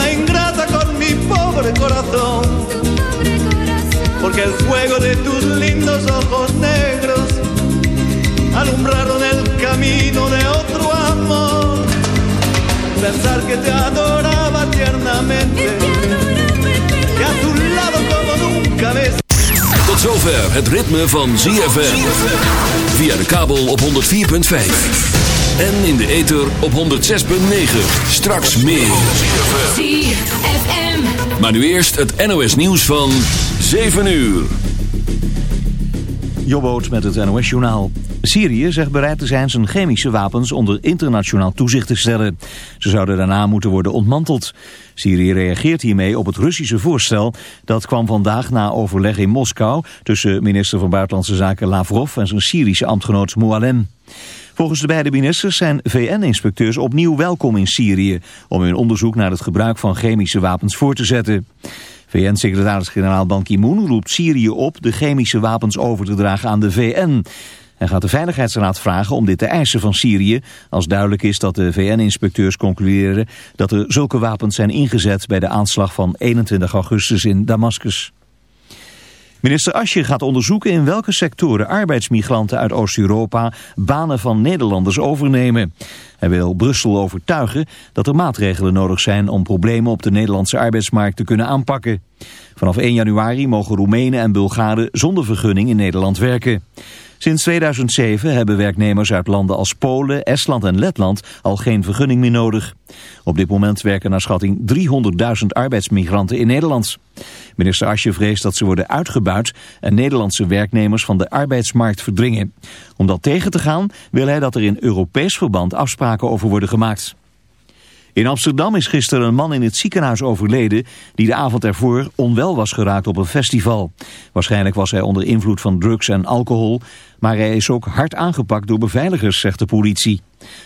Una ingrata con mi pobre corazón. Porque el fuego de tus lindos ojos negros alumbraron el camino de otro amor. Pensar que te adoraba tiernamente. Que a tu lado como nunca ves. Tot zover het ritme van ZFM. Via de kabel op 104.5. En in de ether op 106.9. Straks meer. ZFM. Maar nu eerst het NOS nieuws van 7 uur. Jobboot met het NOS-journaal. Syrië zegt bereid te zijn zijn chemische wapens onder internationaal toezicht te stellen. Ze zouden daarna moeten worden ontmanteld. Syrië reageert hiermee op het Russische voorstel. Dat kwam vandaag na overleg in Moskou tussen minister van Buitenlandse Zaken Lavrov en zijn Syrische ambtgenoot Moualem. Volgens de beide ministers zijn VN-inspecteurs opnieuw welkom in Syrië... om hun onderzoek naar het gebruik van chemische wapens voor te zetten. VN-secretaris-generaal Ban Ki-moon roept Syrië op de chemische wapens over te dragen aan de VN. Hij gaat de Veiligheidsraad vragen om dit te eisen van Syrië... als duidelijk is dat de VN-inspecteurs concluderen dat er zulke wapens zijn ingezet... bij de aanslag van 21 augustus in Damascus. Minister Asje gaat onderzoeken in welke sectoren arbeidsmigranten uit Oost-Europa banen van Nederlanders overnemen. Hij wil Brussel overtuigen dat er maatregelen nodig zijn om problemen op de Nederlandse arbeidsmarkt te kunnen aanpakken. Vanaf 1 januari mogen Roemenen en Bulgaren zonder vergunning in Nederland werken. Sinds 2007 hebben werknemers uit landen als Polen, Estland en Letland al geen vergunning meer nodig. Op dit moment werken naar schatting 300.000 arbeidsmigranten in Nederland. Minister Asje vreest dat ze worden uitgebuit en Nederlandse werknemers van de arbeidsmarkt verdringen. Om dat tegen te gaan wil hij dat er in Europees verband afspraken over worden gemaakt. In Amsterdam is gisteren een man in het ziekenhuis overleden die de avond ervoor onwel was geraakt op een festival. Waarschijnlijk was hij onder invloed van drugs en alcohol, maar hij is ook hard aangepakt door beveiligers, zegt de politie.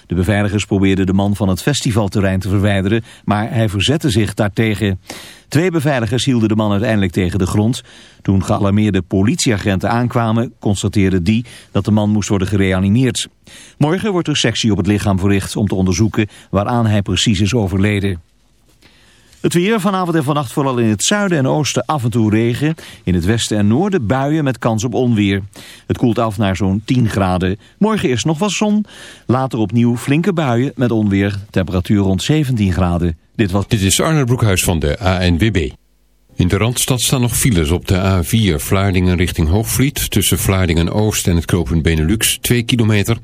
De beveiligers probeerden de man van het festivalterrein te verwijderen, maar hij verzette zich daartegen. Twee beveiligers hielden de man uiteindelijk tegen de grond. Toen gealarmeerde politieagenten aankwamen, constateerden die dat de man moest worden gereanimeerd. Morgen wordt er sectie op het lichaam verricht om te onderzoeken waaraan hij precies is overleden. Het weer vanavond en vannacht vooral in het zuiden en oosten af en toe regen. In het westen en noorden buien met kans op onweer. Het koelt af naar zo'n 10 graden. Morgen eerst nog wat zon. Later opnieuw flinke buien met onweer. Temperatuur rond 17 graden. Dit, was... Dit is Arne Broekhuis van de ANWB. In de Randstad staan nog files op de A4 Vlaardingen richting Hoogvliet... tussen Vlaardingen-Oost en het knooppunt Benelux, 2 kilometer.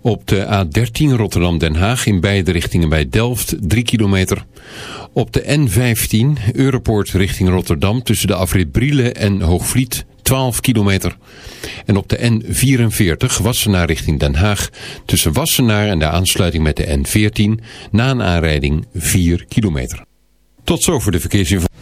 Op de A13 Rotterdam-Den Haag in beide richtingen bij Delft, 3 kilometer. Op de N15 Europoort richting Rotterdam tussen de afrit Brielen en Hoogvliet, 12 kilometer. En op de N44 Wassenaar richting Den Haag tussen Wassenaar en de aansluiting met de N14... na een aanrijding 4 kilometer. Tot zover de verkeersinformatie.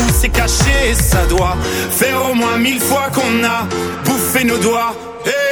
c'est caché, ça doit Faire au moins mille fois qu'on a bouffé nos doigts. Eh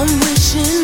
I'm wishing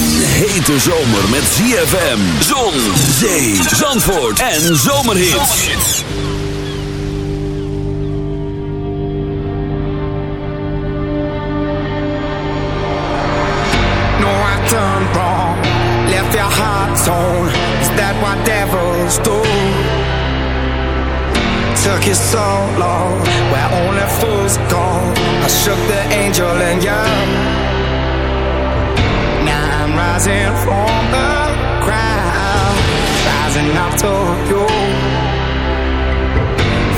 Een hete zomer met ZFM, zon, zee, zandvoort en zomerhits. No, I turned wrong, left your heart torn. Is that what devils do? Took you so long, where only fools go. I shook the angel and you. rising from the ground, rising up to you.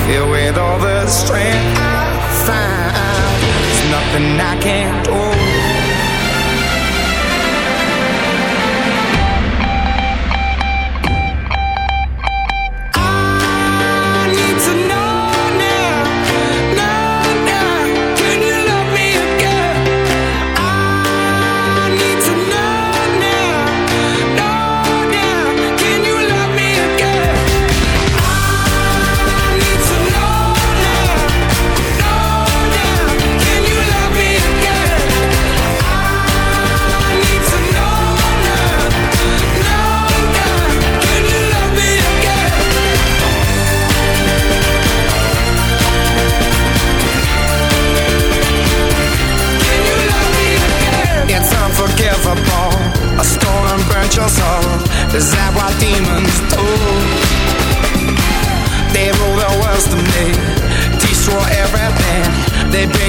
Filled with all the strength I find, there's nothing I can't do.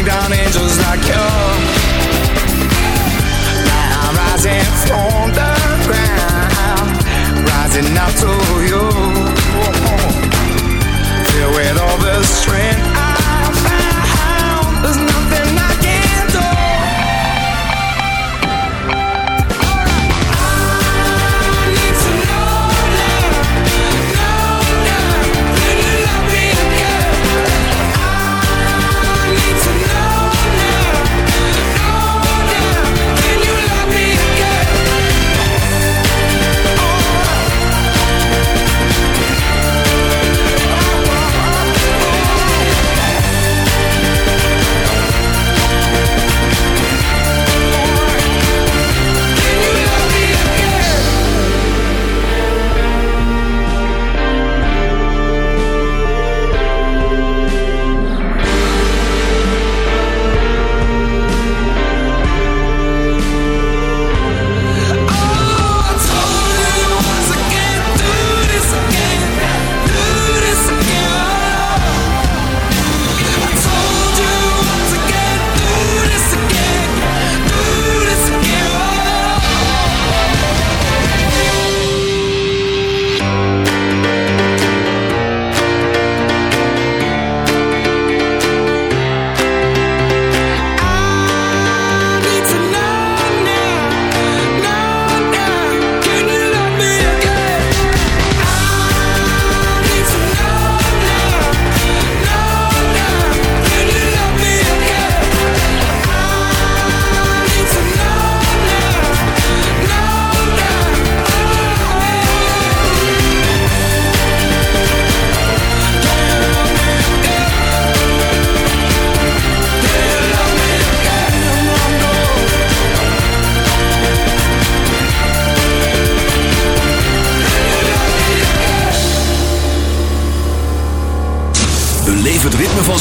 down angels like you. Now I'm rising from the ground, rising up to you.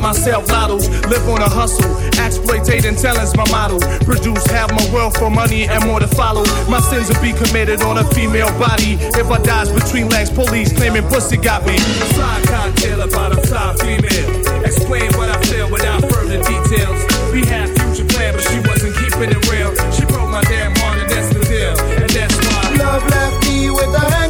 by myself, lottos. Live on a hustle, exploitating talent's my model. Produce half my wealth for money and more to follow. My sins will be committed on a female body. If I dies between legs, police claiming pussy got me. Fly cocktail about a fly female. Explain what I feel without further details. We had future plan, but she wasn't keeping it real. She broke my damn heart, and that's the deal. And that's why. Love left me with a hangover.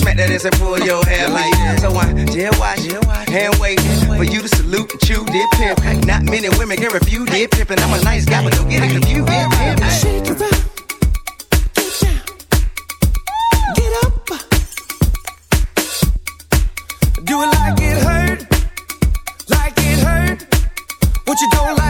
smack that ass and pull your hair like that. So I dare watch, hand wait for you to salute and chew dip pimp. Not many women can refuse dip pimp, and I'm a nice guy, but don't get it confused. Shake it up, get down, get up. Do it like it hurt, like it hurt. What you don't like.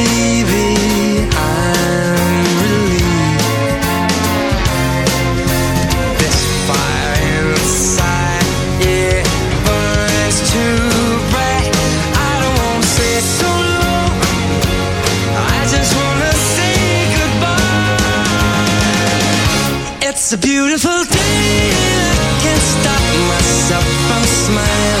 It's a beautiful day. I can't stop myself from smiling.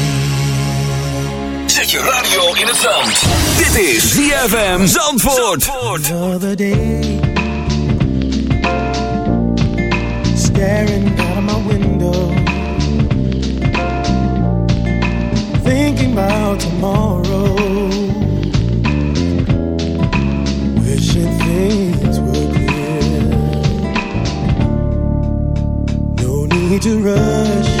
Zet je radio in het zand. Dit is ZFM Zandvoort. Another day, staring out of my window, thinking about tomorrow, wishing things were clear. No need to rush.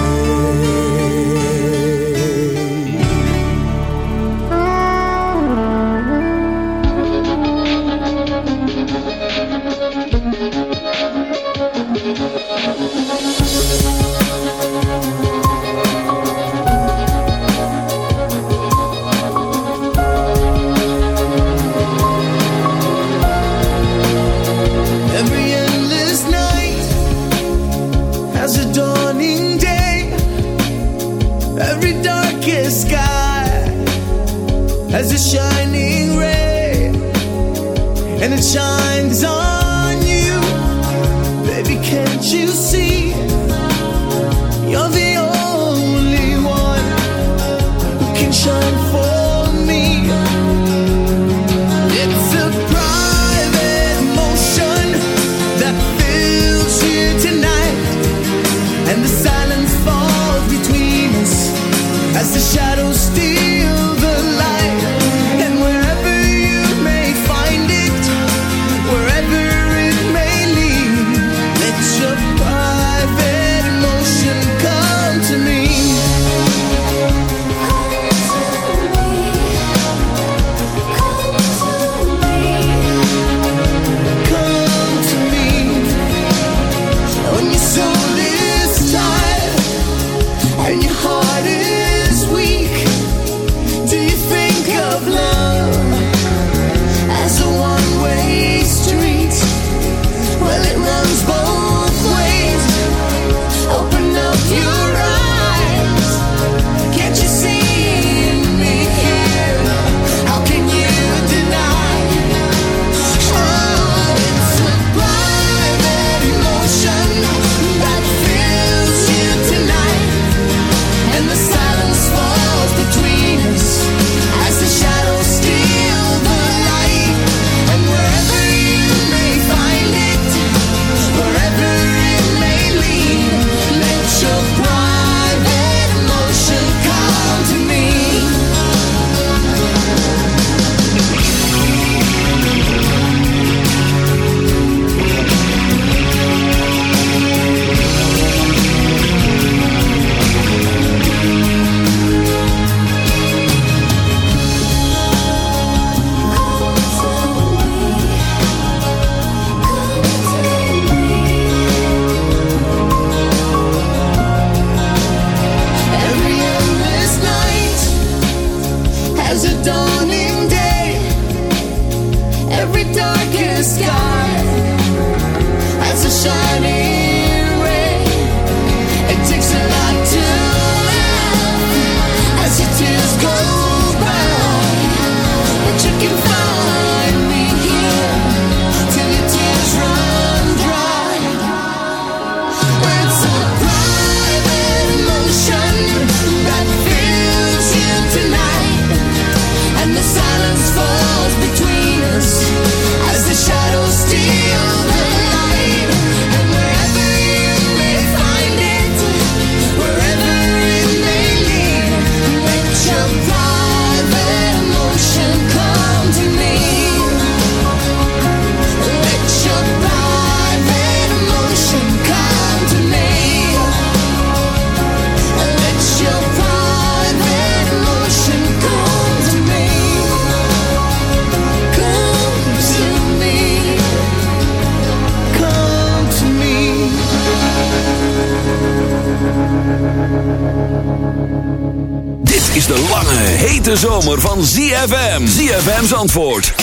Dit is de lange, hete zomer van ZFM. ZFM's antwoord. 106.9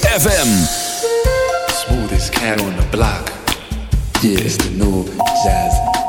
FM. Smoothest cat on the block. Yeah, is the new jazz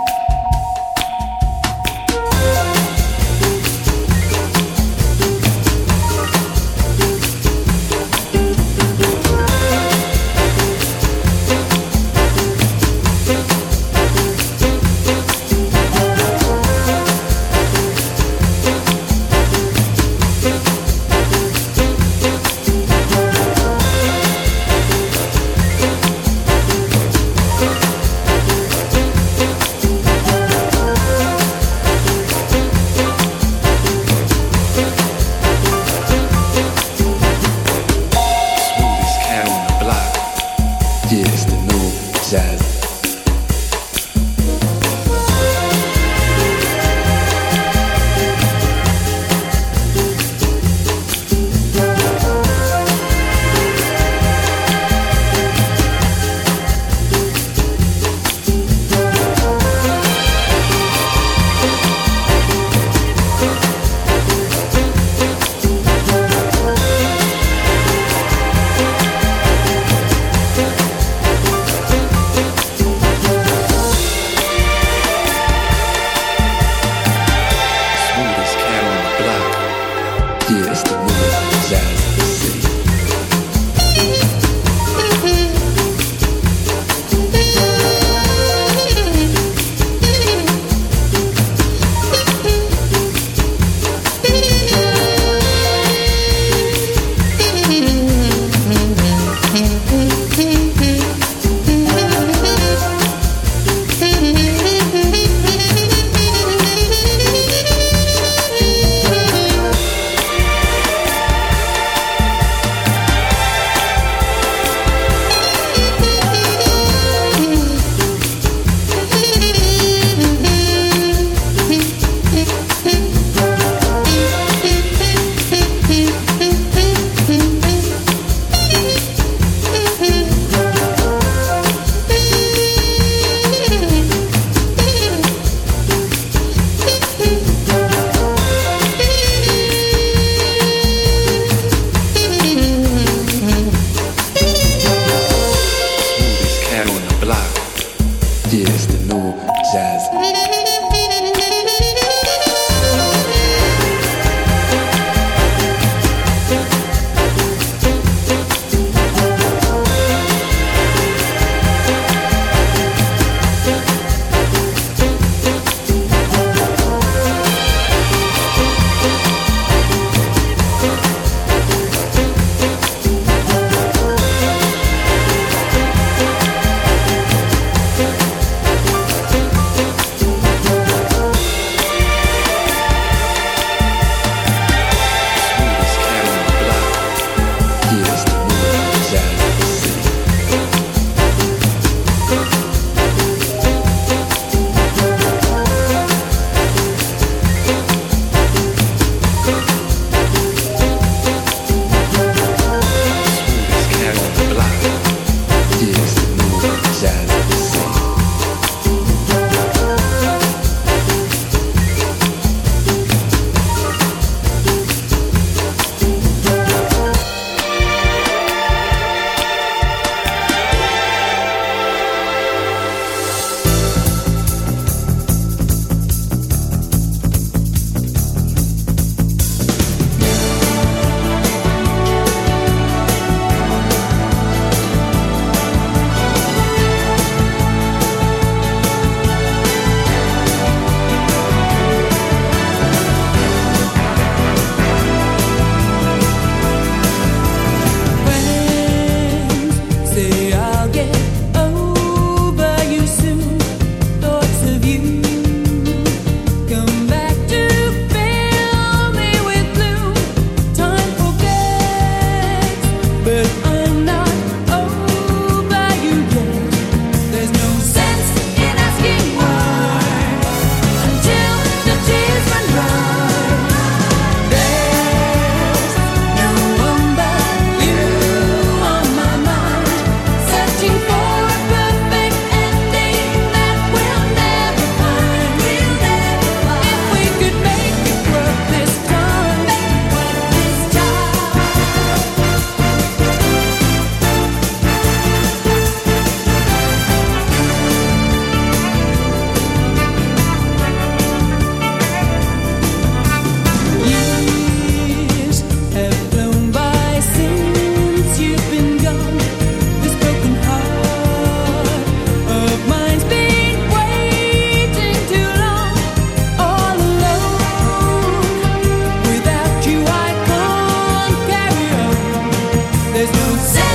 Say